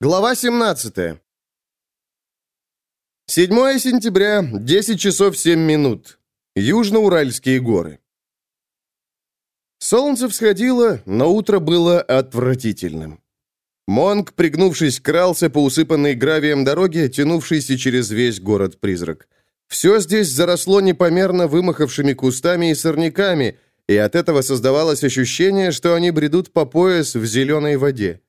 Глава 17. 7 сентября, 10 часов 7 минут. Южноуральские горы. Солнце всходило, но утро было отвратительным. Монг, пригнувшись, крался по усыпанной гравием дороге, тянувшейся через весь город-призрак. Все здесь заросло непомерно вымахавшими кустами и сорняками, и от этого создавалось ощущение, что они бредут по пояс в зеленой воде.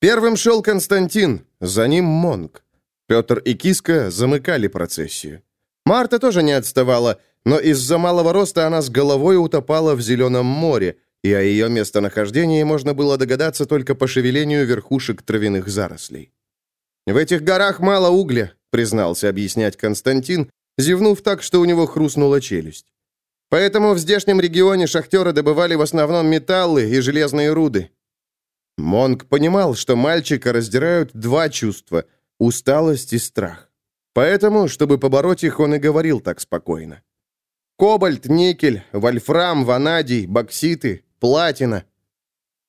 Первым шел Константин, за ним Монг. Петр и Киска замыкали процессию. Марта тоже не отставала, но из-за малого роста она с головой утопала в зеленом море, и о ее местонахождении можно было догадаться только по шевелению верхушек травяных зарослей. «В этих горах мало угля», — признался объяснять Константин, зевнув так, что у него хрустнула челюсть. «Поэтому в здешнем регионе шахтеры добывали в основном металлы и железные руды. Монг понимал, что мальчика раздирают два чувства – усталость и страх. Поэтому, чтобы побороть их, он и говорил так спокойно. Кобальт, никель, вольфрам, ванадий, бокситы, платина.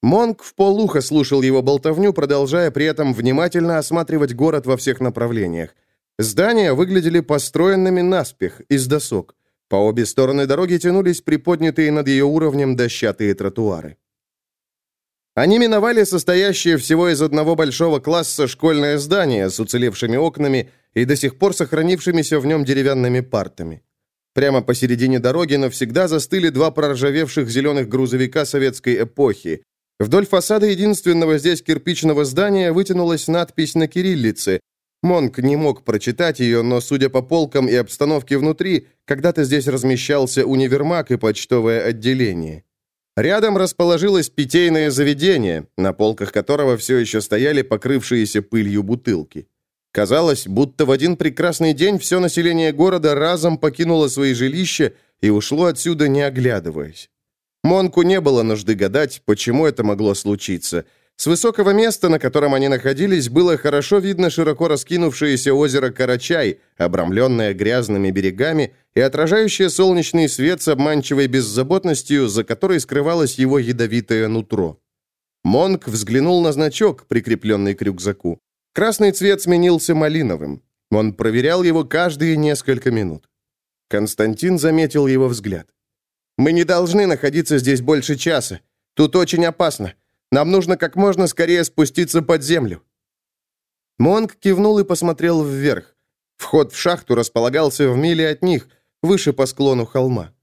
Монг в полухо слушал его болтовню, продолжая при этом внимательно осматривать город во всех направлениях. Здания выглядели построенными наспех, из досок. По обе стороны дороги тянулись приподнятые над ее уровнем дощатые тротуары. Они миновали состоящее всего из одного большого класса школьное здание с уцелевшими окнами и до сих пор сохранившимися в нем деревянными партами. Прямо посередине дороги навсегда застыли два проржавевших зеленых грузовика советской эпохи. Вдоль фасада единственного здесь кирпичного здания вытянулась надпись на кириллице. Монк не мог прочитать ее, но, судя по полкам и обстановке внутри, когда-то здесь размещался универмаг и почтовое отделение. Рядом расположилось питейное заведение, на полках которого все еще стояли покрывшиеся пылью бутылки. Казалось, будто в один прекрасный день все население города разом покинуло свои жилища и ушло отсюда, не оглядываясь. Монку не было нужды гадать, почему это могло случиться – с высокого места, на котором они находились, было хорошо видно широко раскинувшееся озеро Карачай, обрамленное грязными берегами и отражающее солнечный свет с обманчивой беззаботностью, за которой скрывалось его ядовитое нутро. Монк взглянул на значок, прикрепленный к рюкзаку. Красный цвет сменился малиновым. Он проверял его каждые несколько минут. Константин заметил его взгляд. «Мы не должны находиться здесь больше часа. Тут очень опасно. Нам нужно как можно скорее спуститься под землю». Монг кивнул и посмотрел вверх. Вход в шахту располагался в миле от них, выше по склону холма.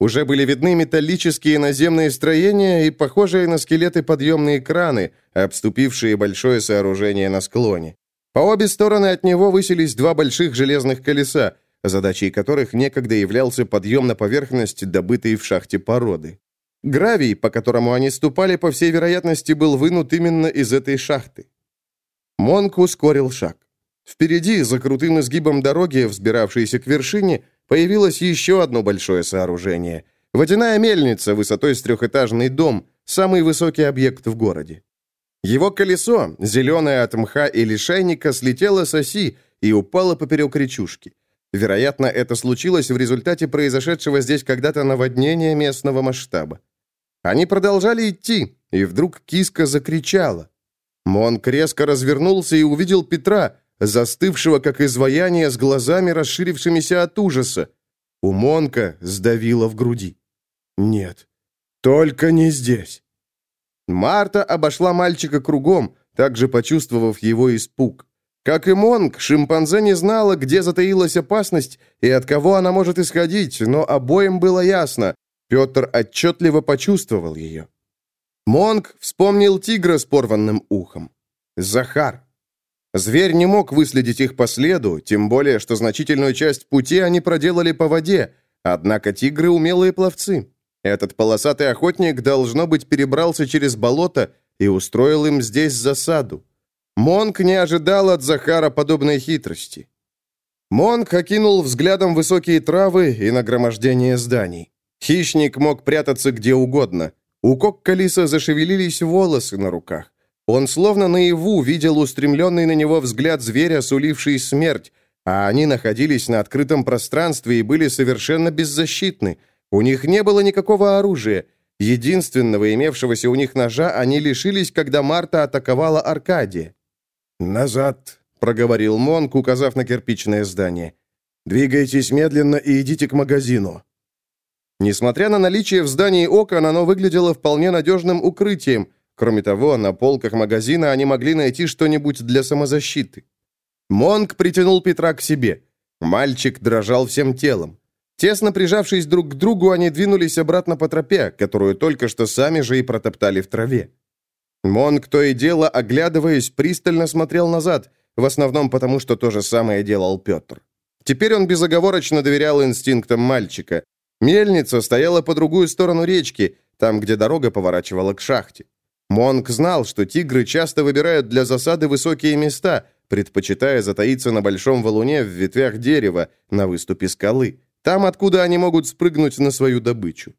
Уже были видны металлические наземные строения и похожие на скелеты подъемные краны, обступившие большое сооружение на склоне. По обе стороны от него высились два больших железных колеса, задачей которых некогда являлся подъем на поверхность, добытой в шахте породы. Гравий, по которому они ступали, по всей вероятности, был вынут именно из этой шахты. Монк ускорил шаг. Впереди, за крутым изгибом дороги, взбиравшейся к вершине, появилось еще одно большое сооружение. Водяная мельница высотой с трехэтажный дом, самый высокий объект в городе. Его колесо, зеленое от мха и лишайника, слетело с оси и упало поперек речушки. Вероятно, это случилось в результате произошедшего здесь когда-то наводнения местного масштаба. Они продолжали идти, и вдруг киска закричала. Монк резко развернулся и увидел Петра, застывшего как изваяние с глазами, расширившимися от ужаса. У Монка сдавило в груди. «Нет, только не здесь». Марта обошла мальчика кругом, также почувствовав его испуг. Как и Монк, шимпанзе не знала, где затаилась опасность и от кого она может исходить, но обоим было ясно, Петр отчетливо почувствовал ее. Монг вспомнил тигра с порванным ухом. Захар. Зверь не мог выследить их по следу, тем более, что значительную часть пути они проделали по воде, однако тигры умелые пловцы. Этот полосатый охотник, должно быть, перебрался через болото и устроил им здесь засаду. Монк не ожидал от Захара подобной хитрости. Монк окинул взглядом высокие травы и нагромождение зданий. Хищник мог прятаться где угодно. У Коккалиса зашевелились волосы на руках. Он словно наяву видел устремленный на него взгляд зверя, суливший смерть, а они находились на открытом пространстве и были совершенно беззащитны. У них не было никакого оружия. Единственного имевшегося у них ножа они лишились, когда Марта атаковала Аркадия. «Назад», — проговорил Монк, указав на кирпичное здание. «Двигайтесь медленно и идите к магазину». Несмотря на наличие в здании окон, оно выглядело вполне надежным укрытием. Кроме того, на полках магазина они могли найти что-нибудь для самозащиты. Монк притянул Петра к себе. Мальчик дрожал всем телом. Тесно прижавшись друг к другу, они двинулись обратно по тропе, которую только что сами же и протоптали в траве. Монк то и дело, оглядываясь, пристально смотрел назад, в основном потому, что то же самое делал Петр. Теперь он безоговорочно доверял инстинктам мальчика. Мельница стояла по другую сторону речки, там, где дорога поворачивала к шахте. Монк знал, что тигры часто выбирают для засады высокие места, предпочитая затаиться на большом валуне в ветвях дерева, на выступе скалы, там, откуда они могут спрыгнуть на свою добычу.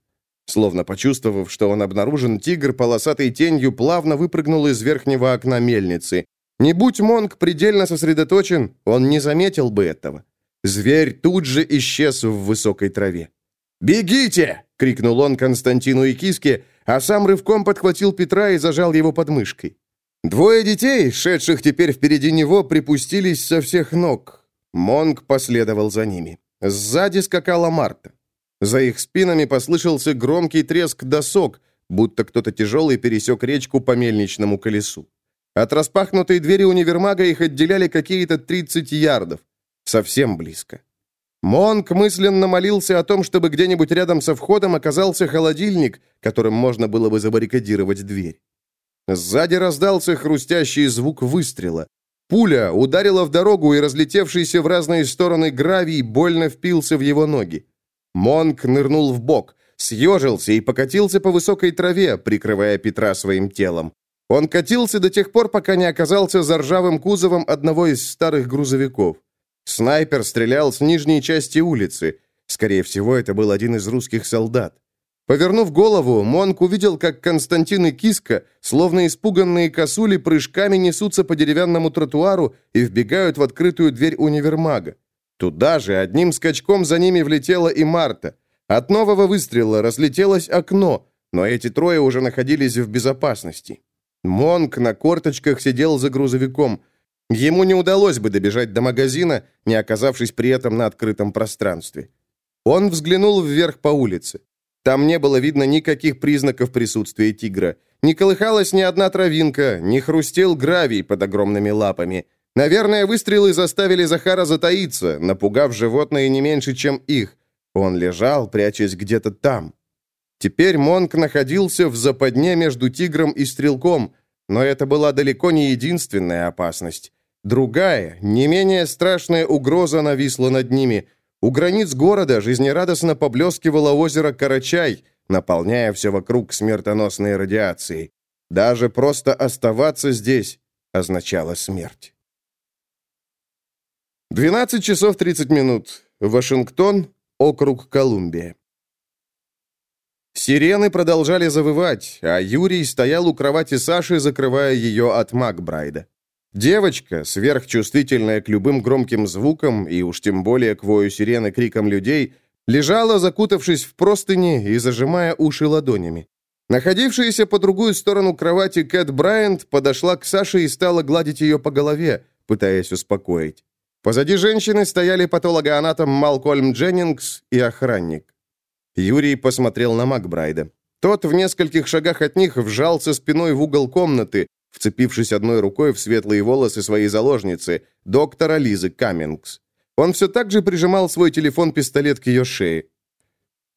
Словно почувствовав, что он обнаружен, тигр полосатой тенью плавно выпрыгнул из верхнего окна мельницы. Не будь Монг предельно сосредоточен, он не заметил бы этого. Зверь тут же исчез в высокой траве. «Бегите!» — крикнул он Константину и Киске, а сам рывком подхватил Петра и зажал его подмышкой. Двое детей, шедших теперь впереди него, припустились со всех ног. Монг последовал за ними. Сзади скакала Марта. За их спинами послышался громкий треск досок, будто кто-то тяжелый пересек речку по мельничному колесу. От распахнутой двери универмага их отделяли какие-то 30 ярдов. Совсем близко. Монк мысленно молился о том, чтобы где-нибудь рядом со входом оказался холодильник, которым можно было бы забаррикадировать дверь. Сзади раздался хрустящий звук выстрела. Пуля ударила в дорогу, и разлетевшийся в разные стороны гравий больно впился в его ноги. Монк нырнул в бок, съежился и покатился по высокой траве, прикрывая Петра своим телом. Он катился до тех пор, пока не оказался за ржавым кузовом одного из старых грузовиков. Снайпер стрелял с нижней части улицы. Скорее всего, это был один из русских солдат. Повернув голову, Монк увидел, как Константин и Киска, словно испуганные косули, прыжками несутся по деревянному тротуару и вбегают в открытую дверь универмага. Туда же одним скачком за ними влетела и Марта. От нового выстрела разлетелось окно, но эти трое уже находились в безопасности. Монк на корточках сидел за грузовиком. Ему не удалось бы добежать до магазина, не оказавшись при этом на открытом пространстве. Он взглянул вверх по улице. Там не было видно никаких признаков присутствия тигра. Не колыхалась ни одна травинка, не хрустел гравий под огромными лапами. Наверное, выстрелы заставили Захара затаиться, напугав животное не меньше, чем их. Он лежал, прячась где-то там. Теперь Монк находился в западне между тигром и стрелком, но это была далеко не единственная опасность. Другая, не менее страшная угроза нависла над ними – у границ города жизнерадостно поблескивало озеро Карачай, наполняя все вокруг смертоносной радиацией. Даже просто оставаться здесь означало смерть. 12 часов 30 минут. Вашингтон, округ Колумбия. Сирены продолжали завывать, а Юрий стоял у кровати Саши, закрывая ее от Макбрайда. Девочка, сверхчувствительная к любым громким звукам и уж тем более к вою сирены крикам людей, лежала, закутавшись в простыни и зажимая уши ладонями. Находившаяся по другую сторону кровати Кэт Брайант подошла к Саше и стала гладить ее по голове, пытаясь успокоить. Позади женщины стояли патологоанатом Малкольм Дженнингс и охранник. Юрий посмотрел на Макбрайда. Тот в нескольких шагах от них вжался спиной в угол комнаты, вцепившись одной рукой в светлые волосы своей заложницы, доктора Лизы Каммингс. Он все так же прижимал свой телефон-пистолет к ее шее.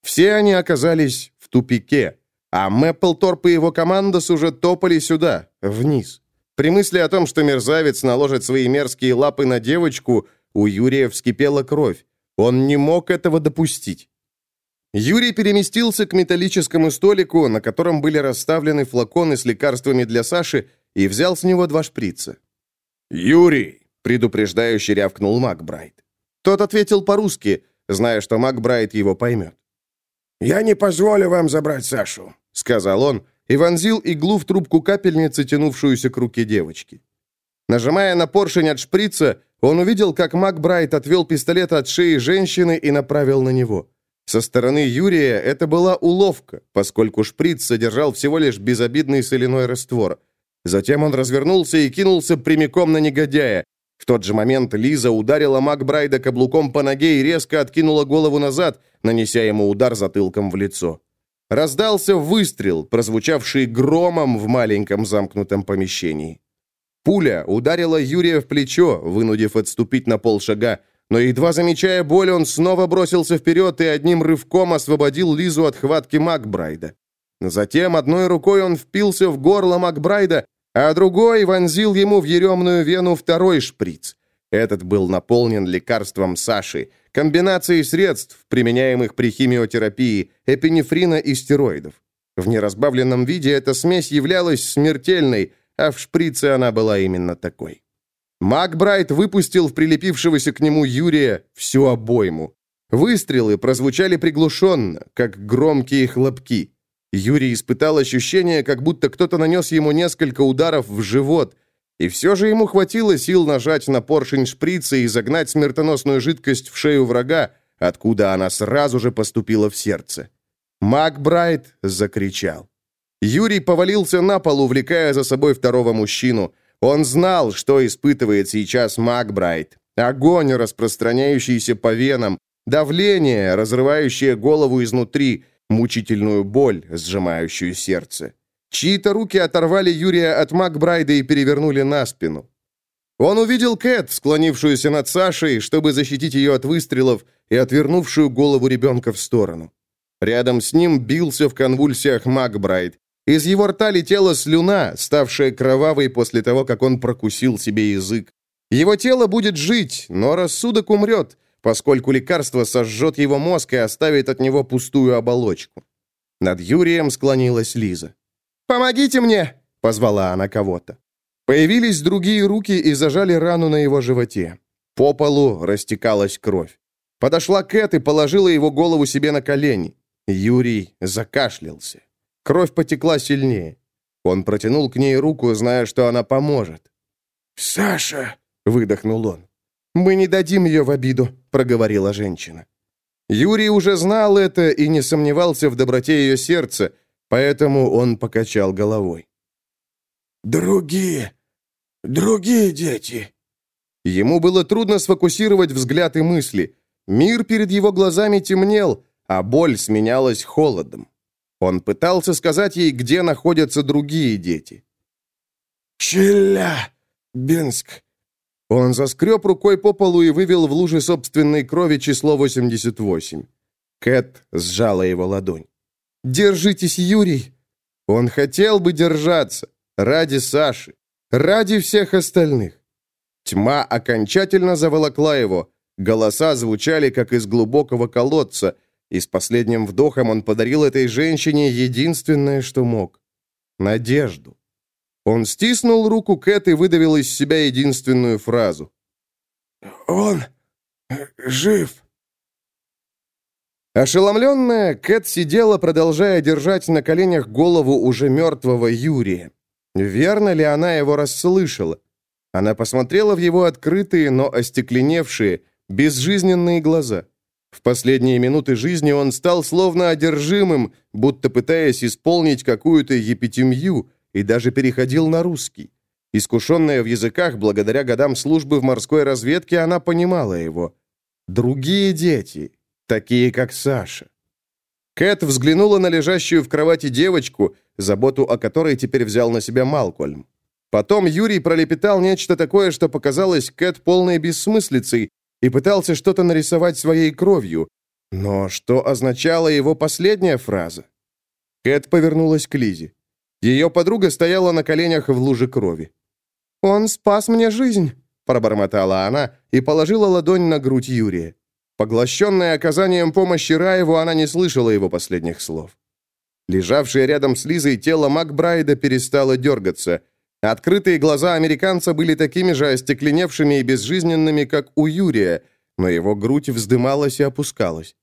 Все они оказались в тупике, а Мэпплторп и его командос уже топали сюда, вниз. При мысли о том, что мерзавец наложит свои мерзкие лапы на девочку, у Юрия вскипела кровь. Он не мог этого допустить. Юрий переместился к металлическому столику, на котором были расставлены флаконы с лекарствами для Саши, и взял с него два шприца. «Юрий!» — предупреждающе рявкнул Макбрайт. Тот ответил по-русски, зная, что Макбрайт его поймет. «Я не позволю вам забрать Сашу», — сказал он, и вонзил иглу в трубку капельницы, тянувшуюся к руке девочки. Нажимая на поршень от шприца, он увидел, как Макбрайт отвел пистолет от шеи женщины и направил на него. Со стороны Юрия это была уловка, поскольку шприц содержал всего лишь безобидный соляной раствор. Затем он развернулся и кинулся прямиком на негодяя. В тот же момент Лиза ударила Макбрайда каблуком по ноге и резко откинула голову назад, нанеся ему удар затылком в лицо. Раздался выстрел, прозвучавший громом в маленьком замкнутом помещении. Пуля ударила Юрия в плечо, вынудив отступить на полшага, но едва замечая боль, он снова бросился вперед и одним рывком освободил Лизу от хватки Макбрайда. Затем одной рукой он впился в горло Макбрайда, а другой вонзил ему в еремную вену второй шприц. Этот был наполнен лекарством Саши, комбинацией средств, применяемых при химиотерапии, эпинефрина и стероидов. В неразбавленном виде эта смесь являлась смертельной, а в шприце она была именно такой. Макбрайт выпустил в прилепившегося к нему Юрия всю обойму. Выстрелы прозвучали приглушенно, как громкие хлопки. Юрий испытал ощущение, как будто кто-то нанес ему несколько ударов в живот, и все же ему хватило сил нажать на поршень шприца и загнать смертоносную жидкость в шею врага, откуда она сразу же поступила в сердце. Макбрайт закричал. Юрий повалился на пол, увлекая за собой второго мужчину. Он знал, что испытывает сейчас Макбрайт. Огонь, распространяющийся по венам, давление, разрывающее голову изнутри – мучительную боль, сжимающую сердце. Чьи-то руки оторвали Юрия от Макбрайда и перевернули на спину. Он увидел Кэт, склонившуюся над Сашей, чтобы защитить ее от выстрелов, и отвернувшую голову ребенка в сторону. Рядом с ним бился в конвульсиях Макбрайд. Из его рта летела слюна, ставшая кровавой после того, как он прокусил себе язык. Его тело будет жить, но рассудок умрет, поскольку лекарство сожжет его мозг и оставит от него пустую оболочку. Над Юрием склонилась Лиза. «Помогите мне!» — позвала она кого-то. Появились другие руки и зажали рану на его животе. По полу растекалась кровь. Подошла Кэт и положила его голову себе на колени. Юрий закашлялся. Кровь потекла сильнее. Он протянул к ней руку, зная, что она поможет. «Саша!» — выдохнул он. «Мы не дадим ее в обиду», — проговорила женщина. Юрий уже знал это и не сомневался в доброте ее сердца, поэтому он покачал головой. «Другие, другие дети». Ему было трудно сфокусировать взгляд и мысли. Мир перед его глазами темнел, а боль сменялась холодом. Он пытался сказать ей, где находятся другие дети. «Челябинск, он заскреб рукой по полу и вывел в луже собственной крови число 88. Кэт сжала его ладонь. «Держитесь, Юрий!» Он хотел бы держаться. Ради Саши. Ради всех остальных. Тьма окончательно заволокла его. Голоса звучали, как из глубокого колодца, и с последним вдохом он подарил этой женщине единственное, что мог — надежду. Он стиснул руку Кэт и выдавил из себя единственную фразу. «Он жив». Ошеломленная, Кэт сидела, продолжая держать на коленях голову уже мертвого Юрия. Верно ли она его расслышала? Она посмотрела в его открытые, но остекленевшие, безжизненные глаза. В последние минуты жизни он стал словно одержимым, будто пытаясь исполнить какую-то епитемью, и даже переходил на русский. Искушенная в языках, благодаря годам службы в морской разведке, она понимала его. Другие дети, такие как Саша. Кэт взглянула на лежащую в кровати девочку, заботу о которой теперь взял на себя Малкольм. Потом Юрий пролепетал нечто такое, что показалось Кэт полной бессмыслицей, и пытался что-то нарисовать своей кровью. Но что означала его последняя фраза? Кэт повернулась к Лизе. Ее подруга стояла на коленях в луже крови. «Он спас мне жизнь», — пробормотала она и положила ладонь на грудь Юрия. Поглощенная оказанием помощи Раеву, она не слышала его последних слов. Лежавшее рядом с Лизой тело Макбрайда перестало дергаться. Открытые глаза американца были такими же остекленевшими и безжизненными, как у Юрия, но его грудь вздымалась и опускалась.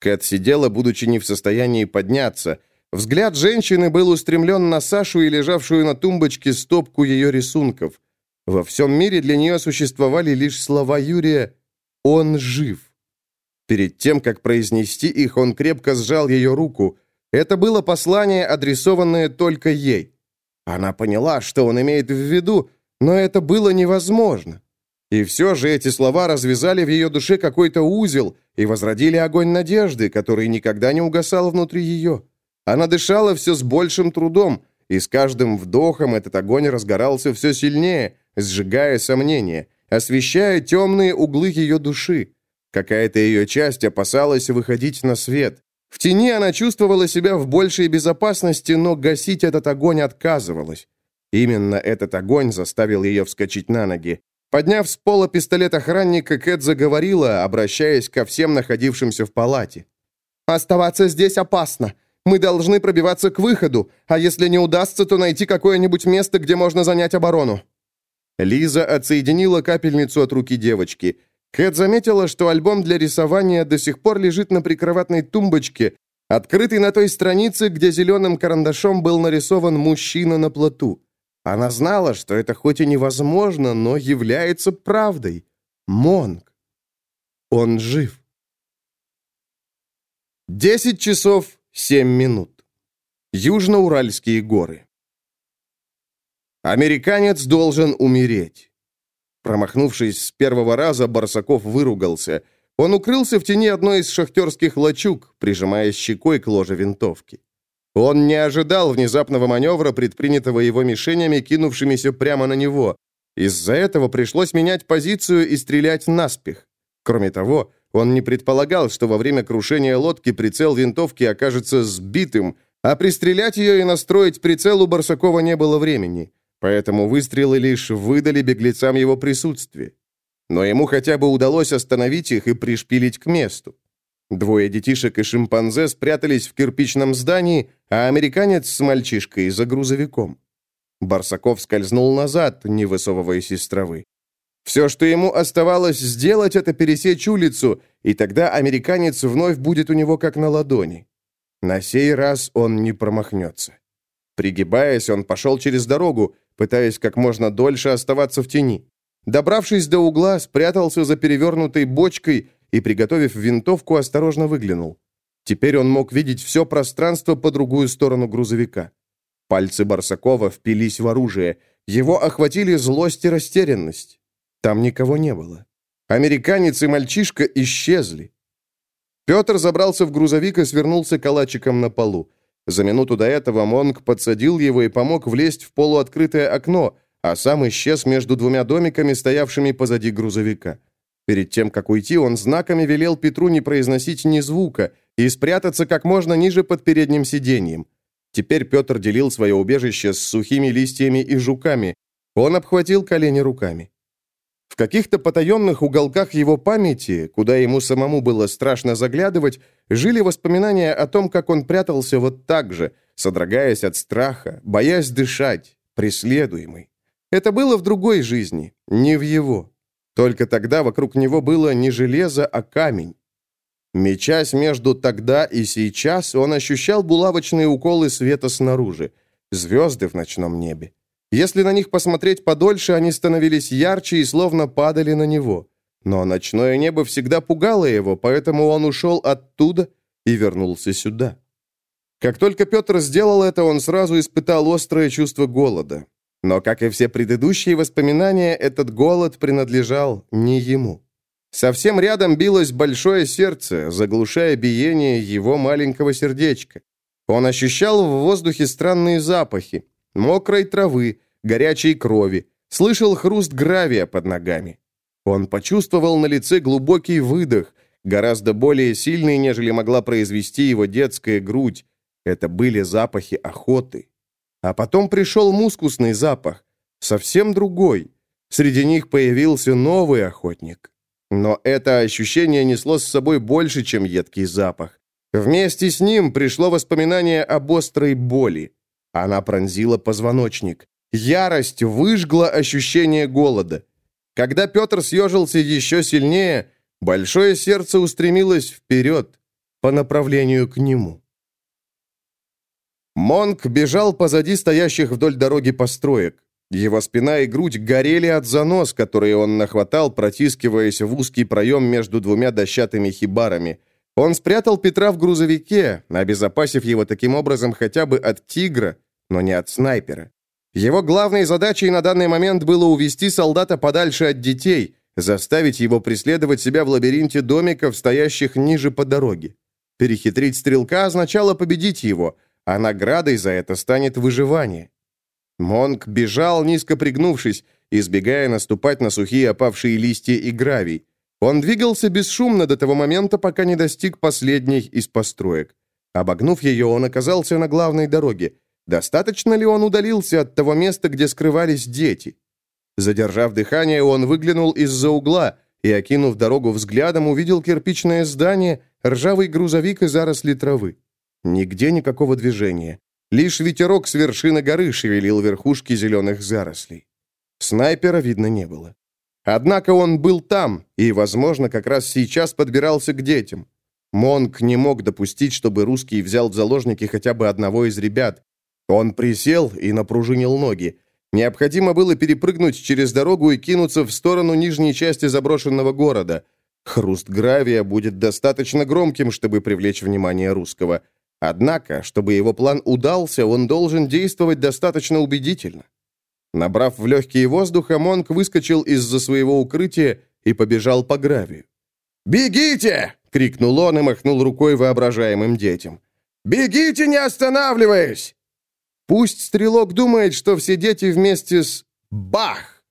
Кэт сидела, будучи не в состоянии подняться — Взгляд женщины был устремлен на Сашу и лежавшую на тумбочке стопку ее рисунков. Во всем мире для нее существовали лишь слова Юрия «Он жив». Перед тем, как произнести их, он крепко сжал ее руку. Это было послание, адресованное только ей. Она поняла, что он имеет в виду, но это было невозможно. И все же эти слова развязали в ее душе какой-то узел и возродили огонь надежды, который никогда не угасал внутри ее. Она дышала все с большим трудом, и с каждым вдохом этот огонь разгорался все сильнее, сжигая сомнения, освещая темные углы ее души. Какая-то ее часть опасалась выходить на свет. В тени она чувствовала себя в большей безопасности, но гасить этот огонь отказывалась. Именно этот огонь заставил ее вскочить на ноги. Подняв с пола пистолет охранника, Кэт заговорила, обращаясь ко всем находившимся в палате. «Оставаться здесь опасно. Мы должны пробиваться к выходу, а если не удастся, то найти какое-нибудь место, где можно занять оборону». Лиза отсоединила капельницу от руки девочки – Кэт заметила, что альбом для рисования до сих пор лежит на прикроватной тумбочке, открытый на той странице, где зеленым карандашом был нарисован мужчина на плоту. Она знала, что это хоть и невозможно, но является правдой. Монг. Он жив. Десять часов семь минут. Южноуральские горы. Американец должен умереть. Промахнувшись с первого раза, Барсаков выругался. Он укрылся в тени одной из шахтерских лачуг, прижимая щекой к ложе винтовки. Он не ожидал внезапного маневра, предпринятого его мишенями, кинувшимися прямо на него. Из-за этого пришлось менять позицию и стрелять наспех. Кроме того, он не предполагал, что во время крушения лодки прицел винтовки окажется сбитым, а пристрелять ее и настроить прицел у Барсакова не было времени. Поэтому выстрелы лишь выдали беглецам его присутствие. Но ему хотя бы удалось остановить их и пришпилить к месту. Двое детишек и шимпанзе спрятались в кирпичном здании, а американец с мальчишкой за грузовиком. Барсаков скользнул назад, не высовываясь из травы. Все, что ему оставалось сделать, это пересечь улицу, и тогда американец вновь будет у него как на ладони. На сей раз он не промахнется. Пригибаясь, он пошел через дорогу, пытаясь как можно дольше оставаться в тени. Добравшись до угла, спрятался за перевернутой бочкой и, приготовив винтовку, осторожно выглянул. Теперь он мог видеть все пространство по другую сторону грузовика. Пальцы Барсакова впились в оружие. Его охватили злость и растерянность. Там никого не было. Американец и мальчишка исчезли. Петр забрался в грузовик и свернулся калачиком на полу. За минуту до этого Монг подсадил его и помог влезть в полуоткрытое окно, а сам исчез между двумя домиками, стоявшими позади грузовика. Перед тем, как уйти, он знаками велел Петру не произносить ни звука и спрятаться как можно ниже под передним сиденьем. Теперь Петр делил свое убежище с сухими листьями и жуками. Он обхватил колени руками. В каких-то потаенных уголках его памяти, куда ему самому было страшно заглядывать, жили воспоминания о том, как он прятался вот так же, содрогаясь от страха, боясь дышать, преследуемый. Это было в другой жизни, не в его. Только тогда вокруг него было не железо, а камень. Мечась между тогда и сейчас, он ощущал булавочные уколы света снаружи, звезды в ночном небе. Если на них посмотреть подольше, они становились ярче и словно падали на него. Но ночное небо всегда пугало его, поэтому он ушел оттуда и вернулся сюда. Как только Петр сделал это, он сразу испытал острое чувство голода. Но, как и все предыдущие воспоминания, этот голод принадлежал не ему. Совсем рядом билось большое сердце, заглушая биение его маленького сердечка. Он ощущал в воздухе странные запахи, мокрой травы, горячей крови, слышал хруст гравия под ногами. Он почувствовал на лице глубокий выдох, гораздо более сильный, нежели могла произвести его детская грудь. Это были запахи охоты. А потом пришел мускусный запах, совсем другой. Среди них появился новый охотник. Но это ощущение несло с собой больше, чем едкий запах. Вместе с ним пришло воспоминание об острой боли. Она пронзила позвоночник. Ярость выжгла ощущение голода. Когда Петр съежился еще сильнее, большое сердце устремилось вперед, по направлению к нему. Монк бежал позади стоящих вдоль дороги построек. Его спина и грудь горели от занос, которые он нахватал, протискиваясь в узкий проем между двумя дощатыми хибарами. Он спрятал Петра в грузовике, обезопасив его таким образом хотя бы от тигра, но не от снайпера. Его главной задачей на данный момент было увести солдата подальше от детей, заставить его преследовать себя в лабиринте домиков, стоящих ниже по дороге. Перехитрить стрелка означало победить его, а наградой за это станет выживание. Монк бежал, низко пригнувшись, избегая наступать на сухие опавшие листья и гравий. Он двигался бесшумно до того момента, пока не достиг последней из построек. Обогнув ее, он оказался на главной дороге. Достаточно ли он удалился от того места, где скрывались дети? Задержав дыхание, он выглянул из-за угла и, окинув дорогу взглядом, увидел кирпичное здание, ржавый грузовик и заросли травы. Нигде никакого движения. Лишь ветерок с вершины горы шевелил верхушки зеленых зарослей. Снайпера видно не было. Однако он был там и, возможно, как раз сейчас подбирался к детям. Монк не мог допустить, чтобы русский взял в заложники хотя бы одного из ребят. Он присел и напружинил ноги. Необходимо было перепрыгнуть через дорогу и кинуться в сторону нижней части заброшенного города. Хруст гравия будет достаточно громким, чтобы привлечь внимание русского. Однако, чтобы его план удался, он должен действовать достаточно убедительно. Набрав в легкие воздуха, Монк выскочил из-за своего укрытия и побежал по гравию. «Бегите!» — крикнул он и махнул рукой воображаемым детям. «Бегите, не останавливаясь!» Пусть стрелок думает, что все дети вместе с... Бах!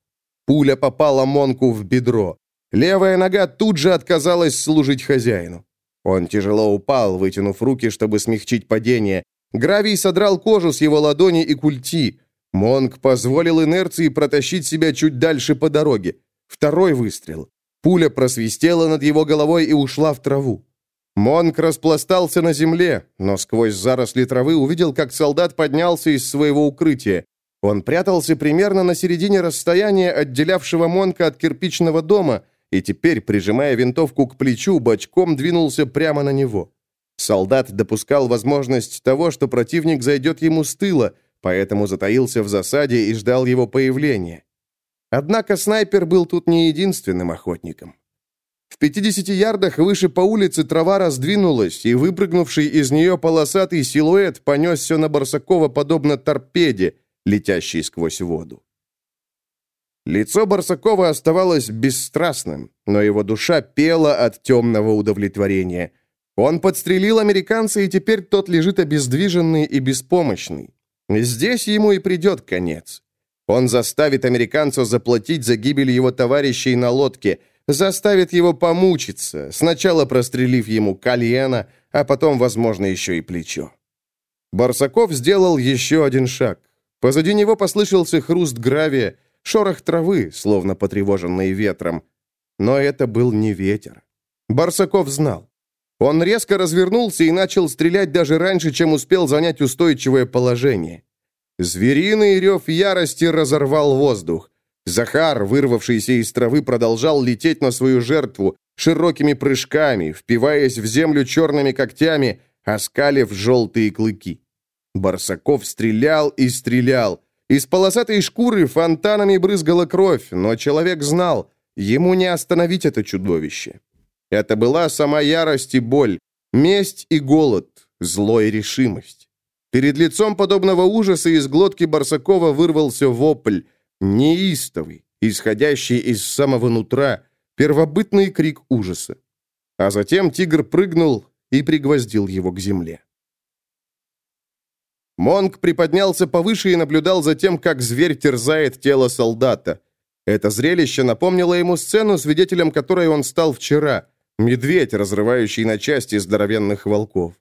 Пуля попала Монку в бедро. Левая нога тут же отказалась служить хозяину. Он тяжело упал, вытянув руки, чтобы смягчить падение. Гравий содрал кожу с его ладони и культи. Монк позволил инерции протащить себя чуть дальше по дороге. Второй выстрел. Пуля просвистела над его головой и ушла в траву. Монк распластался на земле, но сквозь заросли травы увидел, как солдат поднялся из своего укрытия. Он прятался примерно на середине расстояния, отделявшего Монка от кирпичного дома, и теперь, прижимая винтовку к плечу, бочком двинулся прямо на него. Солдат допускал возможность того, что противник зайдет ему с тыла, поэтому затаился в засаде и ждал его появления. Однако снайпер был тут не единственным охотником. В 50 ярдах выше по улице трава раздвинулась, и выпрыгнувший из нее полосатый силуэт понесся на Барсакова подобно торпеде, летящей сквозь воду. Лицо Барсакова оставалось бесстрастным, но его душа пела от темного удовлетворения. Он подстрелил американца, и теперь тот лежит обездвиженный и беспомощный. Здесь ему и придет конец. Он заставит американца заплатить за гибель его товарищей на лодке – заставит его помучиться, сначала прострелив ему колено, а потом, возможно, еще и плечо. Барсаков сделал еще один шаг. Позади него послышался хруст гравия, шорох травы, словно потревоженный ветром. Но это был не ветер. Барсаков знал. Он резко развернулся и начал стрелять даже раньше, чем успел занять устойчивое положение. Звериный рев ярости разорвал воздух. Захар, вырвавшийся из травы, продолжал лететь на свою жертву широкими прыжками, впиваясь в землю черными когтями, оскалив желтые клыки. Барсаков стрелял и стрелял. Из полосатой шкуры фонтанами брызгала кровь, но человек знал, ему не остановить это чудовище. Это была сама ярость и боль, месть и голод, зло и решимость. Перед лицом подобного ужаса из глотки Барсакова вырвался вопль, неистовый, исходящий из самого нутра, первобытный крик ужаса. А затем тигр прыгнул и пригвоздил его к земле. Монг приподнялся повыше и наблюдал за тем, как зверь терзает тело солдата. Это зрелище напомнило ему сцену, свидетелем которой он стал вчера. Медведь, разрывающий на части здоровенных волков.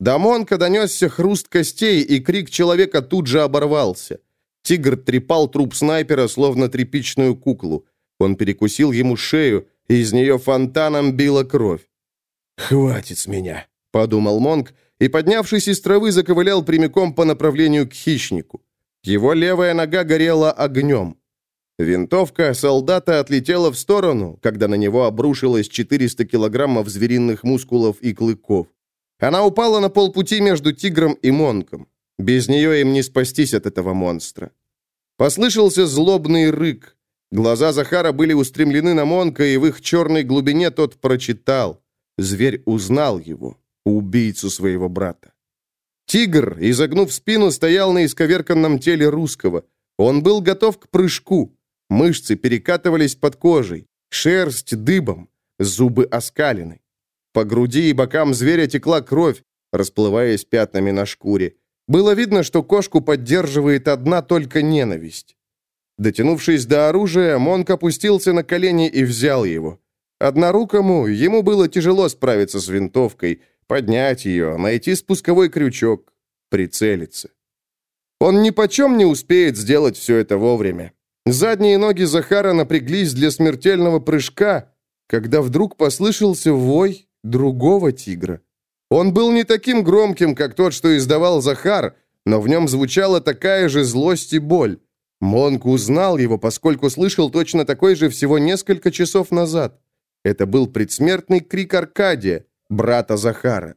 До Монка донесся хруст костей, и крик человека тут же оборвался. Тигр трепал труп снайпера, словно тряпичную куклу. Он перекусил ему шею, и из нее фонтаном била кровь. «Хватит с меня», — подумал Монг, и, поднявшись из травы, заковылял прямиком по направлению к хищнику. Его левая нога горела огнем. Винтовка солдата отлетела в сторону, когда на него обрушилось 400 килограммов звериных мускулов и клыков. Она упала на полпути между тигром и монком. Без нее им не спастись от этого монстра. Послышался злобный рык. Глаза Захара были устремлены на Монка, и в их черной глубине тот прочитал. Зверь узнал его, убийцу своего брата. Тигр, изогнув спину, стоял на исковерканном теле русского. Он был готов к прыжку. Мышцы перекатывались под кожей, шерсть дыбом, зубы оскалены. По груди и бокам зверя текла кровь, расплываясь пятнами на шкуре. Было видно, что кошку поддерживает одна только ненависть. Дотянувшись до оружия, Монк опустился на колени и взял его. Однорукому ему было тяжело справиться с винтовкой, поднять ее, найти спусковой крючок, прицелиться. Он ни почем не успеет сделать все это вовремя. Задние ноги Захара напряглись для смертельного прыжка, когда вдруг послышался вой другого тигра. Он был не таким громким, как тот, что издавал Захар, но в нем звучала такая же злость и боль. Монк узнал его, поскольку слышал точно такой же всего несколько часов назад. Это был предсмертный крик Аркадия, брата Захара.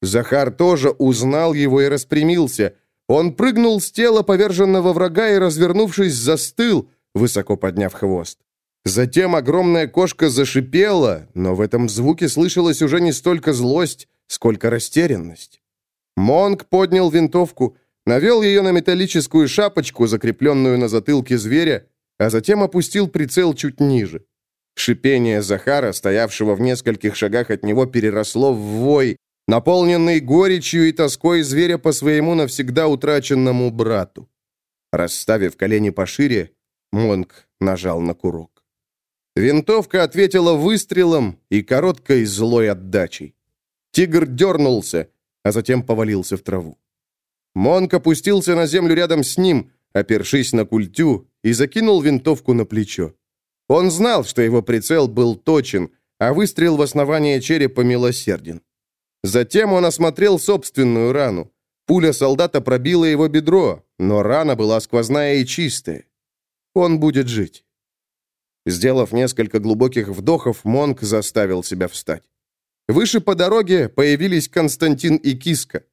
Захар тоже узнал его и распрямился. Он прыгнул с тела поверженного врага и, развернувшись, застыл, высоко подняв хвост. Затем огромная кошка зашипела, но в этом звуке слышалась уже не столько злость, сколько растерянность. Монк поднял винтовку, навел ее на металлическую шапочку, закрепленную на затылке зверя, а затем опустил прицел чуть ниже. Шипение Захара, стоявшего в нескольких шагах от него, переросло в вой, наполненный горечью и тоской зверя по своему навсегда утраченному брату. Расставив колени пошире, Монк нажал на курок. Винтовка ответила выстрелом и короткой злой отдачей. Тигр дернулся, а затем повалился в траву. Монк опустился на землю рядом с ним, опершись на культю, и закинул винтовку на плечо. Он знал, что его прицел был точен, а выстрел в основание черепа милосерден. Затем он осмотрел собственную рану. Пуля солдата пробила его бедро, но рана была сквозная и чистая. Он будет жить. Сделав несколько глубоких вдохов, Монк заставил себя встать. Выше по дороге появились Константин и Киска.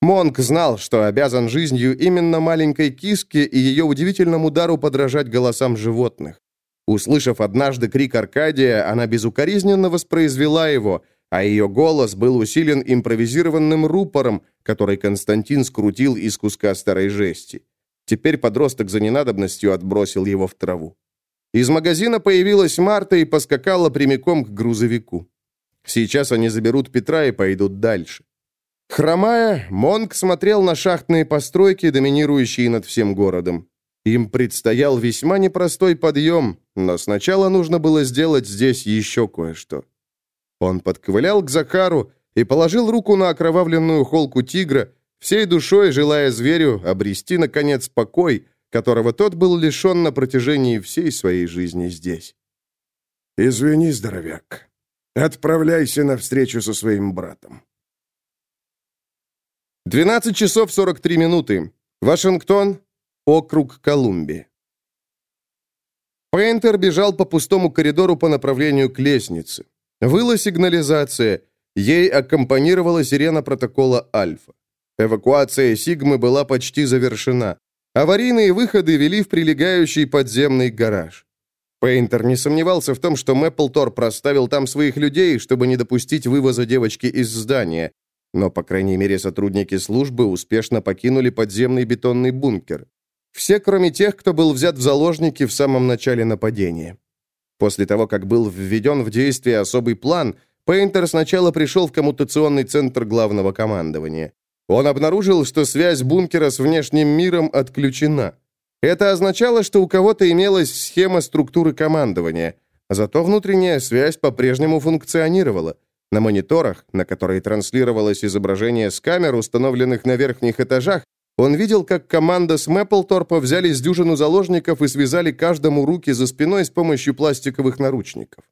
Монк знал, что обязан жизнью именно маленькой киске и ее удивительному дару подражать голосам животных. Услышав однажды крик Аркадия, она безукоризненно воспроизвела его, а ее голос был усилен импровизированным рупором, который Константин скрутил из куска старой жести. Теперь подросток за ненадобностью отбросил его в траву. Из магазина появилась Марта и поскакала прямиком к грузовику. Сейчас они заберут Петра и пойдут дальше. Хромая, Монк смотрел на шахтные постройки, доминирующие над всем городом. Им предстоял весьма непростой подъем, но сначала нужно было сделать здесь еще кое-что. Он подковылял к Захару и положил руку на окровавленную холку тигра, всей душой желая зверю обрести, наконец, покой, которого тот был лишен на протяжении всей своей жизни здесь. «Извини, здоровяк. Отправляйся на встречу со своим братом». 12 часов 43 минуты. Вашингтон, округ Колумбия. Пейнтер бежал по пустому коридору по направлению к лестнице. Выла сигнализация. Ей аккомпанировала сирена протокола «Альфа». Эвакуация «Сигмы» была почти завершена. Аварийные выходы вели в прилегающий подземный гараж. Пейнтер не сомневался в том, что Мэпплтор проставил там своих людей, чтобы не допустить вывоза девочки из здания. Но, по крайней мере, сотрудники службы успешно покинули подземный бетонный бункер. Все, кроме тех, кто был взят в заложники в самом начале нападения. После того, как был введен в действие особый план, Пейнтер сначала пришел в коммутационный центр главного командования. Он обнаружил, что связь бункера с внешним миром отключена. Это означало, что у кого-то имелась схема структуры командования, зато внутренняя связь по-прежнему функционировала. На мониторах, на которые транслировалось изображение с камер, установленных на верхних этажах, он видел, как команда с Мэпплторпа взяли с дюжину заложников и связали каждому руки за спиной с помощью пластиковых наручников.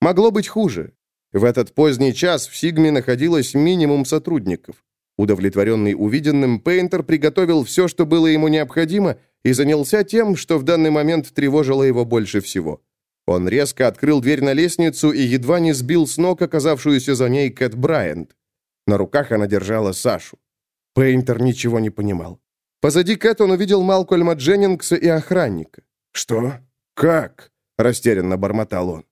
Могло быть хуже. В этот поздний час в Сигме находилось минимум сотрудников. Удовлетворенный увиденным, Пейнтер приготовил все, что было ему необходимо, и занялся тем, что в данный момент тревожило его больше всего. Он резко открыл дверь на лестницу и едва не сбил с ног оказавшуюся за ней Кэт Брайант. На руках она держала Сашу. Пейнтер ничего не понимал. Позади Кэт он увидел Малкольма Дженнингса и охранника. «Что? Как?» – растерянно бормотал он.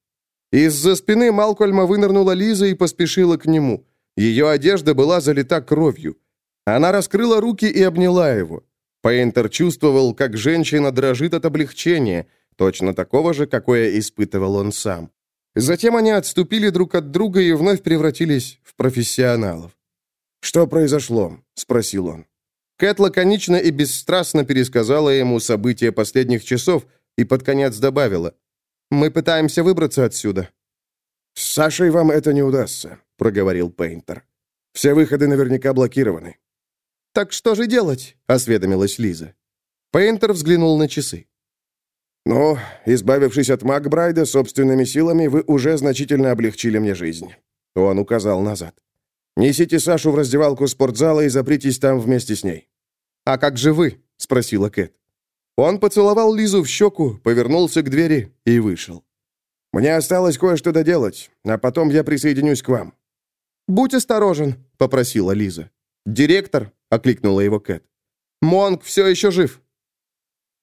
Из-за спины Малкольма вынырнула Лиза и поспешила к нему. Ее одежда была залита кровью. Она раскрыла руки и обняла его. Пейнтер чувствовал, как женщина дрожит от облегчения, точно такого же, какое испытывал он сам. Затем они отступили друг от друга и вновь превратились в профессионалов. «Что произошло?» — спросил он. Кэт лаконично и бесстрастно пересказала ему события последних часов и под конец добавила. «Мы пытаемся выбраться отсюда». «С Сашей вам это не удастся», — проговорил Пейнтер. «Все выходы наверняка блокированы». «Так что же делать?» — осведомилась Лиза. Пейнтер взглянул на часы. «Ну, избавившись от Макбрайда собственными силами, вы уже значительно облегчили мне жизнь». Он указал назад. «Несите Сашу в раздевалку спортзала и запритесь там вместе с ней». «А как же вы?» — спросила Кэт. Он поцеловал Лизу в щеку, повернулся к двери и вышел. «Мне осталось кое-что доделать, а потом я присоединюсь к вам». «Будь осторожен», — попросила Лиза. «Директор», — окликнула его Кэт. «Монг все еще жив».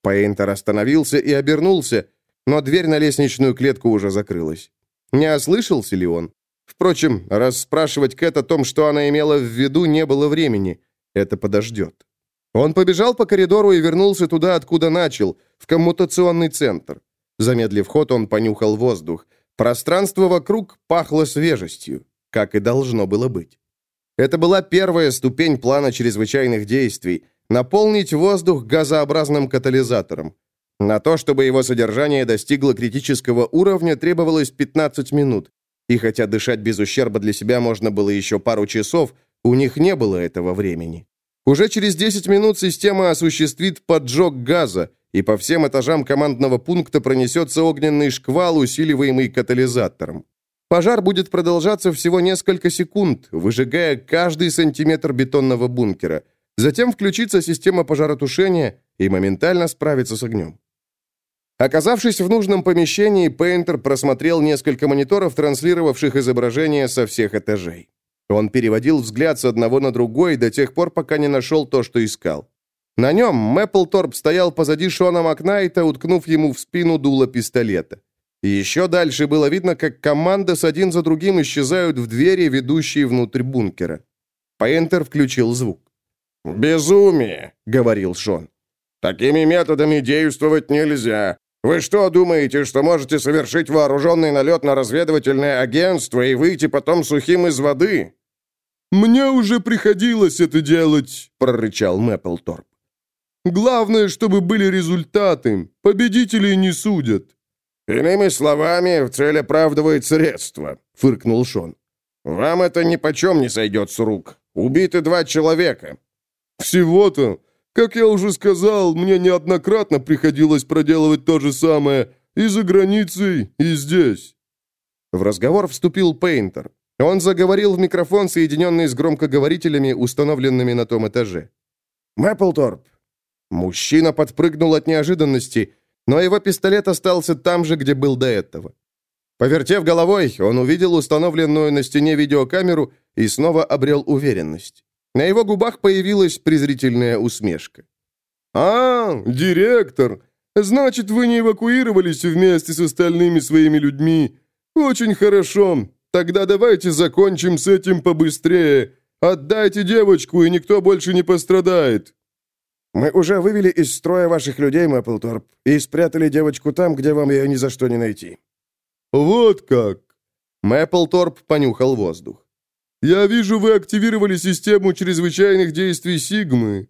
Пейнтер остановился и обернулся, но дверь на лестничную клетку уже закрылась. Не ослышался ли он? Впрочем, расспрашивать Кэт о том, что она имела в виду, не было времени. Это подождет. Он побежал по коридору и вернулся туда, откуда начал, в коммутационный центр. Замедлив ход, он понюхал воздух. Пространство вокруг пахло свежестью, как и должно было быть. Это была первая ступень плана чрезвычайных действий – наполнить воздух газообразным катализатором. На то, чтобы его содержание достигло критического уровня, требовалось 15 минут. И хотя дышать без ущерба для себя можно было еще пару часов, у них не было этого времени. Уже через 10 минут система осуществит поджог газа, и по всем этажам командного пункта пронесется огненный шквал, усиливаемый катализатором. Пожар будет продолжаться всего несколько секунд, выжигая каждый сантиметр бетонного бункера. Затем включится система пожаротушения и моментально справится с огнем. Оказавшись в нужном помещении, Пейнтер просмотрел несколько мониторов, транслировавших изображения со всех этажей. Он переводил взгляд с одного на другой до тех пор, пока не нашел то, что искал. На нем Мэпплторп стоял позади Шона Макнайта, уткнув ему в спину дуло пистолета. Еще дальше было видно, как команда с один за другим исчезают в двери, ведущие внутрь бункера. Пейнтер включил звук. «Безумие!» — говорил Шон. «Такими методами действовать нельзя. Вы что, думаете, что можете совершить вооруженный налет на разведывательное агентство и выйти потом сухим из воды? «Мне уже приходилось это делать», — прорычал Мэпплторп. «Главное, чтобы были результаты. Победителей не судят». «Иными словами, в цель оправдывает средства», — фыркнул Шон. «Вам это ни почем не сойдет с рук. Убиты два человека». «Всего-то? Как я уже сказал, мне неоднократно приходилось проделывать то же самое и за границей, и здесь». В разговор вступил Пейнтер. Он заговорил в микрофон, соединенный с громкоговорителями, установленными на том этаже. «Мэпплторп!» Мужчина подпрыгнул от неожиданности, но его пистолет остался там же, где был до этого. Повертев головой, он увидел установленную на стене видеокамеру и снова обрел уверенность. На его губах появилась презрительная усмешка. «А, директор! Значит, вы не эвакуировались вместе с остальными своими людьми. Очень хорошо. Тогда давайте закончим с этим побыстрее. Отдайте девочку, и никто больше не пострадает». «Мы уже вывели из строя ваших людей, Мэпплторп, и спрятали девочку там, где вам ее ни за что не найти». «Вот как!» Мэпплторп понюхал воздух. «Я вижу, вы активировали систему чрезвычайных действий Сигмы».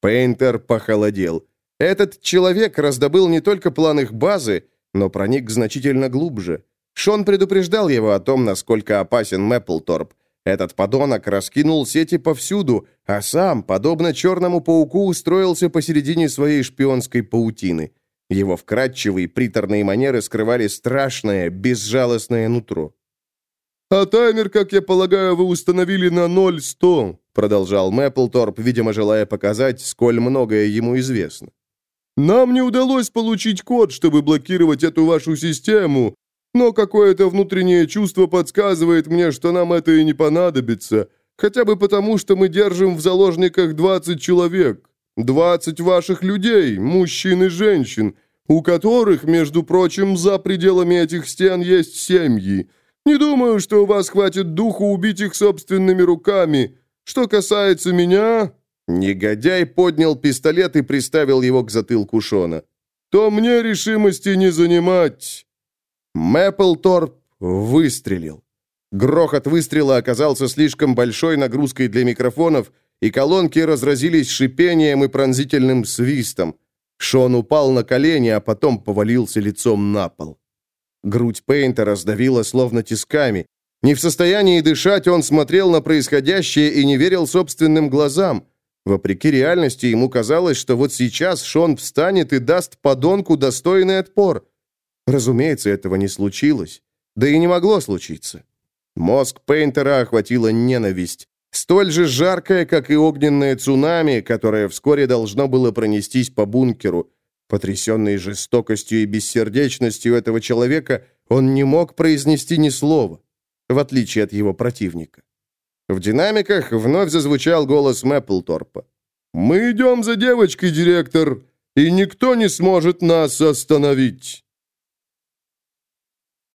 Пейнтер похолодел. Этот человек раздобыл не только план их базы, но проник значительно глубже. Шон предупреждал его о том, насколько опасен Мэпплторп. Этот подонок раскинул сети повсюду, а сам, подобно черному пауку, устроился посередине своей шпионской паутины. Его вкрадчивые приторные манеры скрывали страшное, безжалостное нутро. «А таймер, как я полагаю, вы установили на 0-100», продолжал Мэпплторп, видимо, желая показать, сколь многое ему известно. «Нам не удалось получить код, чтобы блокировать эту вашу систему, но какое-то внутреннее чувство подсказывает мне, что нам это и не понадобится, хотя бы потому, что мы держим в заложниках 20 человек. 20 ваших людей, мужчин и женщин, у которых, между прочим, за пределами этих стен есть семьи. Не думаю, что у вас хватит духу убить их собственными руками. Что касается меня, Негодяй поднял пистолет и приставил его к затылку Шона. «То мне решимости не занимать!» Мэпплторп выстрелил. Грохот выстрела оказался слишком большой нагрузкой для микрофонов, и колонки разразились шипением и пронзительным свистом. Шон упал на колени, а потом повалился лицом на пол. Грудь Пейнта раздавила словно тисками. Не в состоянии дышать, он смотрел на происходящее и не верил собственным глазам. Вопреки реальности, ему казалось, что вот сейчас Шон встанет и даст подонку достойный отпор. Разумеется, этого не случилось. Да и не могло случиться. Мозг Пейнтера охватила ненависть, столь же жаркая, как и огненное цунами, которое вскоре должно было пронестись по бункеру. Потрясенный жестокостью и бессердечностью этого человека, он не мог произнести ни слова, в отличие от его противника. В динамиках вновь зазвучал голос Мэпплторпа. «Мы идем за девочкой, директор, и никто не сможет нас остановить».